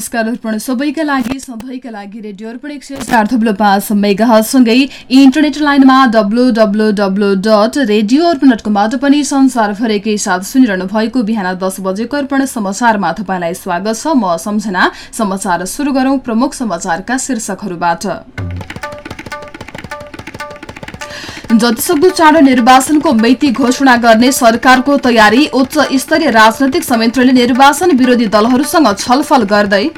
नमस्कार अर्पण। सबैका लागि सधैँका लागि रेडियो अर्पण एक सय चार थुप्रो पाँच मेगासँगै इन्टरनेट लाइनमा W W W dot radio Arpan dot कमबाट पनि संसारभरिकै साथ सुनिरहनु भएको बिहान दस बजेको अर्पण समाचारमा तपाईँलाई स्वागत छ। म सम्झना। समाचार सुरु गरौं प्रमुख समाचारका शीर्षकहरूबाट। जतिसक्दो चाँडो निर्वाचनको मिति घोषणा गर्ने सरकारको तयारी उच्च स्तरीय राजनैतिक संयन्त्रले निर्वाचन विरोधी दलहरूसँग छलफल गर्दै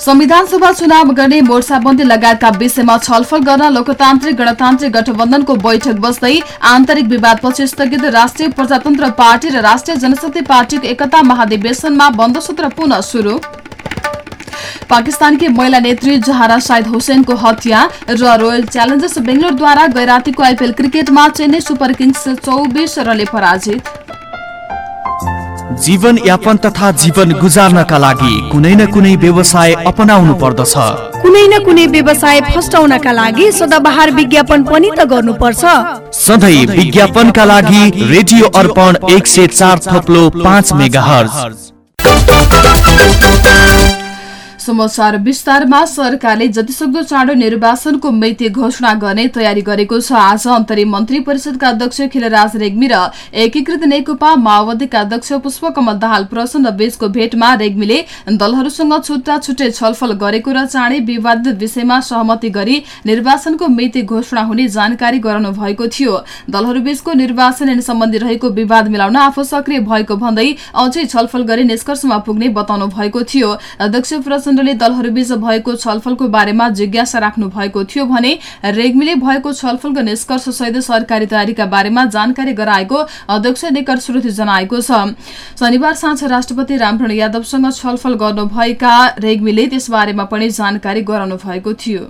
संविधान सभा चुनाव गर्ने मोर्चाबन्दी लगायतका विषयमा छलफल गर्न लोकतान्त्रिक गणतान्त्रिक गठबन्धनको बैठक बस्दै आन्तरिक विवादपछि स्थगित राष्ट्रिय प्रजातन्त्र पार्टी र राष्ट्रिय जनशक्ति पार्टीको एकता महाधिवेशनमा बन्दसूत्र पुनः शुरू पाकिस्तानकी महिला नेत्री जहारा साइद हुसेनको हत्या र रोयल च्यालेन्जर्स बेंगलोरद्वारा गैरातीको आइपिएल क्रिकेटमा चेन्नई सुपर किङ्स चौबिस रनले पराजित। जीवन यापन तथा जीवन गुजार्नका लागि कुनै न कुनै व्यवसाय अपनाउनु पर्दछ। कुनै न कुनै व्यवसाय फस्टाउनका लागि सदाबहार विज्ञापन पनि त गर्नुपर्छ। सधैँ विज्ञापनका लागि रेडियो अर्पण एक सय चार थप्लो पाँच मेगा समाचार विस्तारमा सरकारले जतिसक्दो चाँडो निर्वाचनको मिति घोषणा गर्ने तयारी गरेको छ। आज अन्तरिम मन्त्री परिषदका अध्यक्ष खिलराज रेग्मी र एकीकृत नेकपा माओवादीका अध्यक्ष पुष्पकमल दाहाल प्रचण्ड बीचको भेटमा रेग्मीले दलहरूसँग छुट्टा छुट्टै छलफल गरेको र चाँडै विवादित विषयमा सहमति गरी निर्वाचनको मिति घोषणा हुने जानकारी गराउनु भएको थियो। दलहरूबीचको निर्वाचन सम्बन्धी रहेको विवाद मिलाउन आफू सक्रिय भएको भन्दै अझै छलफल गरी निष्कर्षमा पुग्ने बताउनु भएको थियो। अध्यक्ष प्रचण्डले दलहरूबीच भएको छलफलको बारेमा जिज्ञासा राख्नु भएको थियो भने रेग्मीले भएको छलफलको निष्कर्ष सहित सरकारी तयारीका बारेमा जानकारी गराएको अध्यक्ष निकट श्रुति जनाएको छ। शनिबार साँझ राष्ट्रपति रामभरण यादवसँग छलफल गर्नुभएका रेग्मीले त्यसबारेमा पनि जानकारी गराउनु भएको थियो।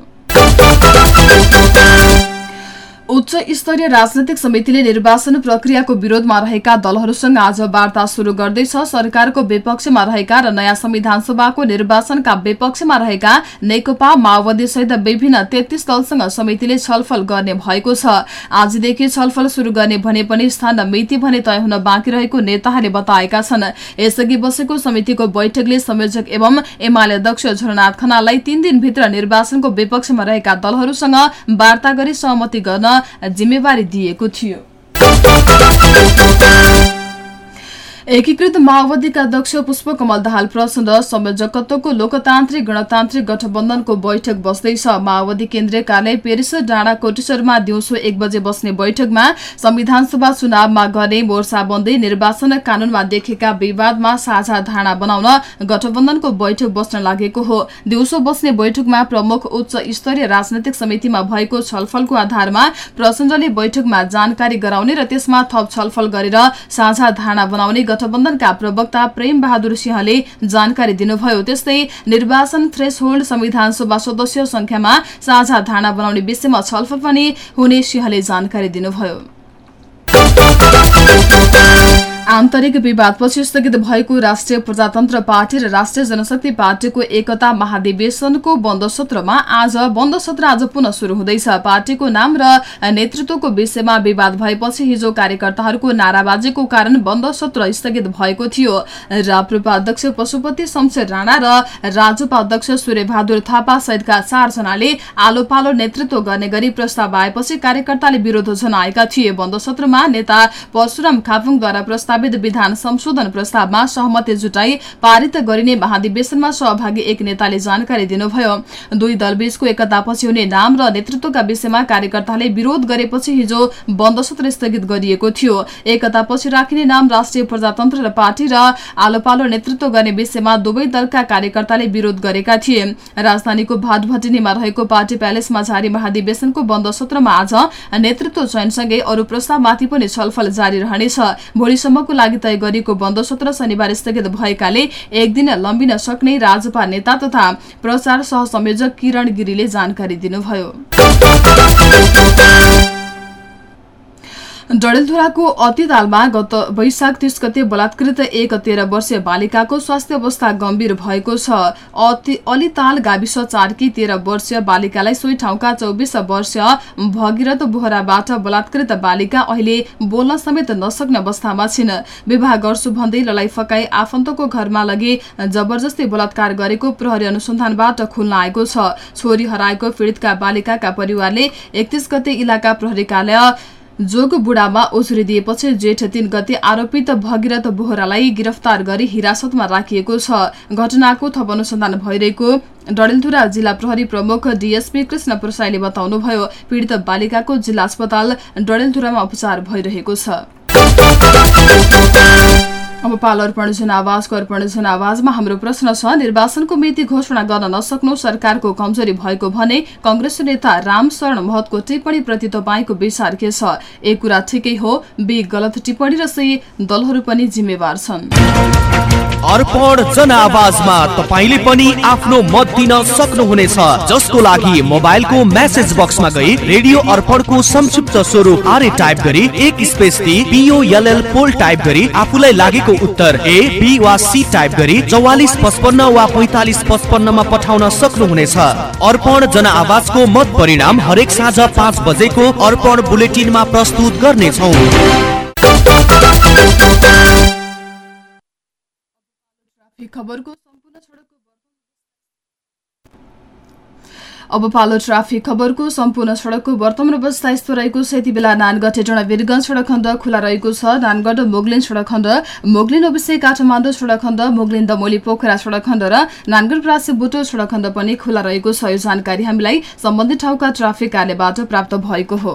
उच्च स्तरीय राजनैतिक समितिले निर्वाचन प्रक्रियाको विरोधमा रहेका दलहरूसँग आज वार्ता शुरू गर्दैछ। सरकारको विपक्षमा रहेका र नयाँ संविधान सभाको निर्वाचनका विपक्षमा रहेका नेकपा माओवादी सहित विभिन्न तेत्तीस दलसँग समितिले छलफल गर्ने भएको छ। आजदेखि छलफल शुरू गर्ने भने पनि स्थान मिति भने तय हुन बाँकी रहेको नेताहरूले बताएका छन्। यसअघि बसेको समितिको बैठकले संयोजक एवं एमाले अध्यक्ष झरनाथ खनाललाई तीन दिनभित्र निर्वाचनको विपक्षमा रहेका दलहरूसँग वार्ता गरी सहमति गर्न जिम्मेवारी दिएको थियो। एकीकृत माओवादीका अध्यक्ष पुष्पकमल दाहाल प्रचण्ड संयोजकत्वको लोकतान्त्रिक गणतान्त्रिक गठबन्धनको बैठक बस्दैछ। माओवादी केन्द्रीय कार्यालय पेरिस डाँडा कोटेश्वरमा दिउँसो एक बजे बस्ने बैठकमा संविधान सभा चुनावमा गर्ने मोर्चाबन्दी निर्वाचन कानूनमा देखेका विवादमा साझा धारणा बनाउन गठबन्धनको बैठक बस्न लागेको हो। दिउँसो बस्ने बैठकमा प्रमुख उच्च स्तरीय राजनैतिक समितिमा भएको छलफलको आधारमा प्रचण्डले बैठकमा जानकारी गराउने र त्यसमा थप छलफल गरेर साझा धारणा बनाउने गठबन्धनका प्रवक्ता प्रेम बहादुर सिंहले जानकारी दिनुभयो त्यस्तै निर्वाचन थ्रेस होल्ड संविधान सभा सदस्य संख्यामा साझा धारणा बनाउने विषयमा छलफल पनि हुने सिंहले जानकारी दिनुभयो। आन्तरिक विवादपछि स्थगित भएको राष्ट्रिय प्रजातन्त्र पार्टी र राष्ट्रिय जनशक्ति पार्टीको एकता महाधिवेशनको बन्द सत्रमा आज बन्द सत्र आज पुनः शुरू हुँदैछ। पार्टीको नाम र नेतृत्वको विषयमा विवाद भएपछि हिजो कार्यकर्ताहरूको नाराबाजीको कारण बन्द सत्र स्थगित भएको थियो। राप्रपा अध्यक्ष पशुपति शमशेर राणा र राजपा अध्यक्ष सूर्यबहादुर थापा सहितका चारजनाले आलो पालो नेतृत्व गर्ने गरी प्रस्ताव आएपछि कार्यकर्ताले विरोध जनाएका थिए। बन्द सत्रमा नेता परशुराम खापुङद्वारा प्रस्ताव प्रस्तावित विधान संशोधन प्रस्तावमा सहमति जुटाई पारित गरिने महाधिवेशनमा सहभागी एक नेताले जानकारी दिनुभयो। दुई दलबीचको एकतापछि हुने नाम र नेतृत्वका विषयमा कार्यकर्ताले विरोध गरेपछि हिजो बन्द सत्र स्थगित गरिएको थियो। एकतापछि राखिने नाम राष्ट्रिय प्रजातन्त्र पार्टी र आलो पालो नेतृत्व गर्ने विषयमा दुवै दलका कार्यकर्ताले विरोध गरेका थिए। राजधानीको भाटभटिनीमा रहेको पार्टी प्यालेसमा जारी महाधिवेशनको बन्द सत्रमा आज नेतृत्व चयनसँगै अरू प्रस्तावमाथि पनि छलफल जारी रहनेछ। भोलिसम्म को लागि तय गरिएको बन्द सत्र शनिबार स्थगित भएकाले एक दिन लम्बिन सक्ने राजपा नेता तथा प्रचार सहसंयोजक किरण गिरीले जानकारी दिनुभयो। डडेलधुराको अतितालमा गत वैशाख तीस गते बलात्कृत एक तेह्र वर्षीय बालिकाको स्वास्थ्य अवस्था गम्भीर भएको छ। अलिताल गाविस चारकी तेह्र वर्षीय बालिकालाई सोही ठाउँका चौबिस वर्षीय भगीरथ बोहराबाट बलात्कृत बालिका अहिले बोल्न समेत नसक्ने अवस्थामा छिन्। विवाह गर्छु भन्दै लडाई फकाई आफन्तको घरमा लगे जबरजस्ती बलात्कार गरेको प्रहरी अनुसन्धानबाट खुल्न आएको छ। छोरी हराएको पीड़ितका बालिकाका परिवारले एकतीस गते इलाका प्रहरी कार्यालय जोगबुढामा ओझरी दिएपछि जेठ तीन गते आरोपित भगीरथ बोहरालाई गिरफ्तार गरी हिरासतमा राखिएको छ। घटनाको थप अनुसन्धान भइरहेको डडेलधुरा जिल्ला प्रहरी प्रमुख डीएसपी कृष्ण प्रसाईले बताउनुभयो पीड़ित बालिकाको जिल्ला अस्पताल डडेलधुरामा उपचार भइरहेको छ। अब पाल अर्पण जनावाजको अर्पण जनावाजमा हाम्रो प्रश्न छ निर्वाचनको मिति घोषणा गर्न नसक्नु सरकारको कमजोरी भएको भने कंग्रेस नेता रामशरण महतको टिप्पणी प्रति तपाईँको विचार के छ? एक कुरा ठिकै हो बी गलत टिप्पणी र सही दलहरू पनि जिम्मेवार छन्। अर्पण जनआवाजमा तपाईँले पनि आफ्नो मत दिन सक्नुहुनेछ। जसको लागि मोबाइलको मेसेज बक्समा गई रेडियो अर्पणको संक्षिप्त स्वरूप आर्य टाइप गरी एक स्पेस पिओएलएल पोल टाइप गरी आफूलाई लागेको उत्तर ए बी वा सी टाइप गरी चौवालिस पचपन्न वा पैतालिस पचपन्नमा पठाउन सक्नुहुनेछ। अर्पण जनआवाजको मत परिणाम हरेक साँझ पाँच बजेको अर्पण बुलेटिनमा प्रस्तुत गर्नेछौ। खबरको सम्पूर्ण सडकको अब पालो ट्राफिक खबरको सम्पूर्ण सड़कको वर्तमान अवस्था यस्तो रहेको छ। यति बेला नानगढ हेटौँडा वीरगंज सड़क खण्ड खुला रहेको छ। नानगढ मोगलिन सड़क खण्ड मोगलिन अविषय काठमाडौँ सड़क खण्ड मोगलिन दमोली पोखरा सड़क खण्ड र नानगढ प्रासी बुटो सड़क खण्ड पनि खुला रहेको छ। यो जानकारी हामीलाई सम्बन्धित ठाउँका ट्राफिक कार्यबाट प्राप्त भएको हो।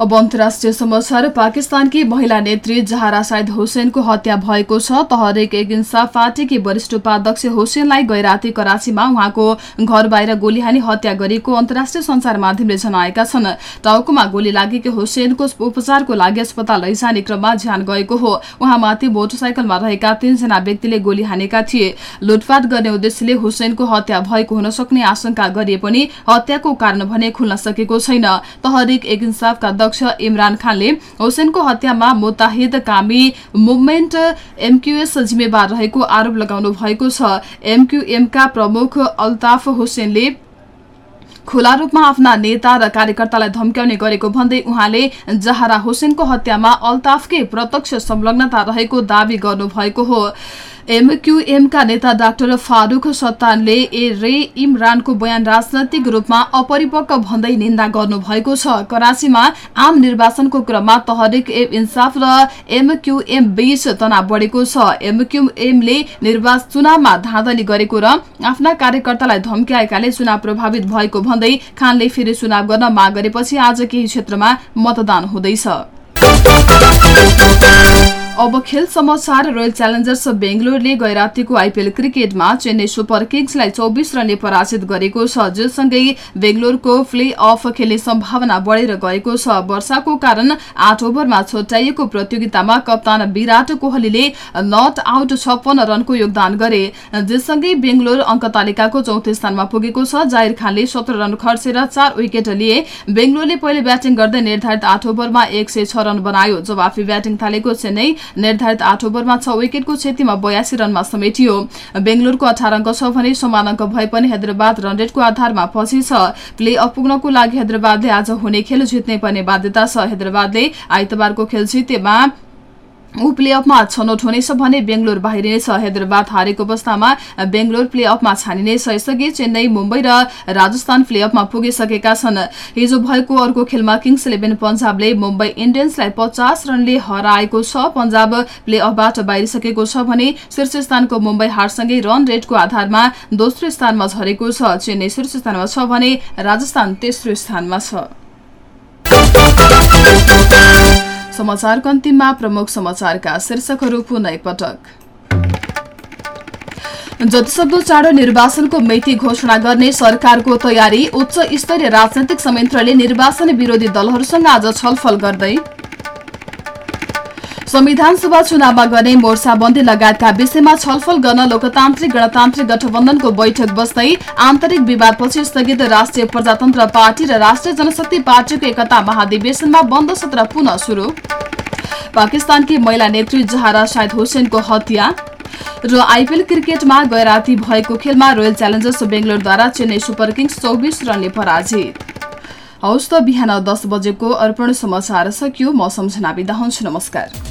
अब अन्तर्राष्ट्रिय समाचार पाकिस्तानकी महिला नेत्री जहारा साइद हुसेनको हत्या भएको छ। तहरेक एक इन्साफ पार्टीकी वरिष्ठ उपाध्यक्ष हुसेनलाई गैराती कराचीमा उहाँको घर बाहिर गोली हानी हत्या गरेको अन्तर्राष्ट्रिय संचार माध्यमले जनाएका छन्। टाउकोमा गोली लागेको हुसेनको उपचारको लागि अस्पताल लैजाने क्रममा ज्यान गएको हो। उहाँमाथि मोटरसाइकलमा रहेका तीनजना व्यक्तिले गोली हानेका थिए। लुटपाट गर्ने उद्देश्यले हुसेनको हत्या भएको हुन सक्ने आशंका गरिए पनि हत्याको कारण भने खुल्न सकेको छैन। तहरिक एक इन्साफका अध्यक्ष इमरान खानले हुसेनको हत्यामा मुताहिद कामी मुभमेन्ट एमक्यूएस जिम्मेवार रहेको आरोप लगाउनु भएको छ। एमक्यूएमका प्रमुख अल्ताफ हुसेनले खुला रूपमा आफ्ना नेता र कार्यकर्तालाई धम्क्याउने गरेको भन्दै उहाँले जहारा हुसेनको हत्यामा अल्ताफकै प्रत्यक्ष संलग्नता रहेको दावी गर्नुभएको हो। एमक्यूएमका नेता डाक्टर फारूक सत्तानले ए रे इमरानको बयान राजनैतिक रूपमा अपरिपक्व भन्दै निन्दा गर्नुभएको छ। कराचीमा आम निर्वाचनको क्रममा तहरिक ए इन्साफ र एमक्यूएम बीच तनाव बढेको छ। एमक्यूएमले निर्वाचन चुनावमा धाँधली गरेको र आफ्ना कार्यकर्तालाई धम्क्याएकाले चुनाव प्रभावित भएको भन्दै खानले फेरि चुनाव गर्न माग गरेपछि आज केही क्षेत्रमा मतदान हुँदैछ। अब खेल समाचार रोयल च्यालेन्जर्स बेङ्गलोरले गैरातीको आइपिएल क्रिकेटमा चेन्नई सुपर किङ्सलाई चौबिस रनले पराजित गरेको छ जससँगै बेङ्गलोरको प्ले अफ खेल्ने सम्भावना बढेर गएको छ। वर्षाको कारण आठ ओभरमा छोट्याइएको प्रतियोगितामा कप्तान विराट कोहलीले नट आउट छप्पन्न रनको योगदान गरे। जससँगै बेङ्गलोर अङ्क तालिकाको चौथो स्थानमा पुगेको छ। जाहिर खानले सत्र रन खर्चेर चार विकेट लिए। बेङ्गलोरले पहिले ब्याटिङ गर्दै निर्धारित आठ ओभरमा एक रन बनायो। जवाफी ब्याटिङ थालेको चेन्नई निर्धारित आठ ओभरमा छ विकेटको क्षतिमा बयासी रनमा समेटियो। बेङ्गलोरको अठार अङ्क छ भने समान अङ्क भए पनि हैदराबाद रनरेटको आधारमा पछि छ। प्ले अफ पुग्नको लागि हैदराबादले आज हुने खेल जित्ने पर्ने बाध्यता छ। हैदराबादले आइतबारको खेल जितेमा ऊ प्लेअफमा छनौट हुनेछ भने बेङ्गलोर बाहिरिनेछ हैदराबाद हारेको अवस्थामा बेङ्गलोर प्लेअफमा छानिनेछ यसअघि चेन्नई मुम्बई र राजस्थान प्लेअफमा पुगिसकेका छन्। हिजो भएको अर्को खेलमा किङ्स इलेभेन पन्जाबले मुम्बई इन्डियन्सलाई पचास रनले हराएको छ। पन्जाब प्लेअफबाट बाहिरिसकेको छ भने शीर्ष स्थानको मुम्बई हारसँगै रन रेटको आधारमा दोस्रो स्थानमा झरेको छ। चेन्नई शीर्ष स्थानमा छ भने राजस्थान तेस्रो स्थानमा छ। समाचारको अन्तिममा प्रमुख समाचारका शीर्षकहरू जतिसक्दो चाँडो निर्वाचनको मिति घोषणा गर्ने सरकारको तयारी। उच्च स्तरीय राजनैतिक संयन्त्रले निर्वाचन विरोधी दलहरूसँग आज छलफल गर्दै संविधान सभा चुनावमा गर्ने मोर्चाबन्दी लगायतका विषयमा छलफल गर्न लोकतान्त्रिक गणतान्त्रिक गठबन्धनको बैठक बस्दै आन्तरिक विवादपछि स्थगित राष्ट्रिय प्रजातन्त्र पार्टी र राष्ट्रिय जनशक्ति पार्टीको एकता महाधिवेशनमा बन्द सत्र पुनः शुरू पाकिस्तानकी महिला नेत्री जहारा शाहिद हुसेनको हत्या र आइपिएल क्रिकेटमा गैराती भएको खेलमा रोयल च्यालेन्जर्स बेङ्गलोरद्वारा चेन्नई सुपर किङ्स चौबिस रनले पराजित। हौस् त बिहान दस बजेको अर्पण समाचार सकियो म सम्झना बिदा हुन्छु नमस्कार।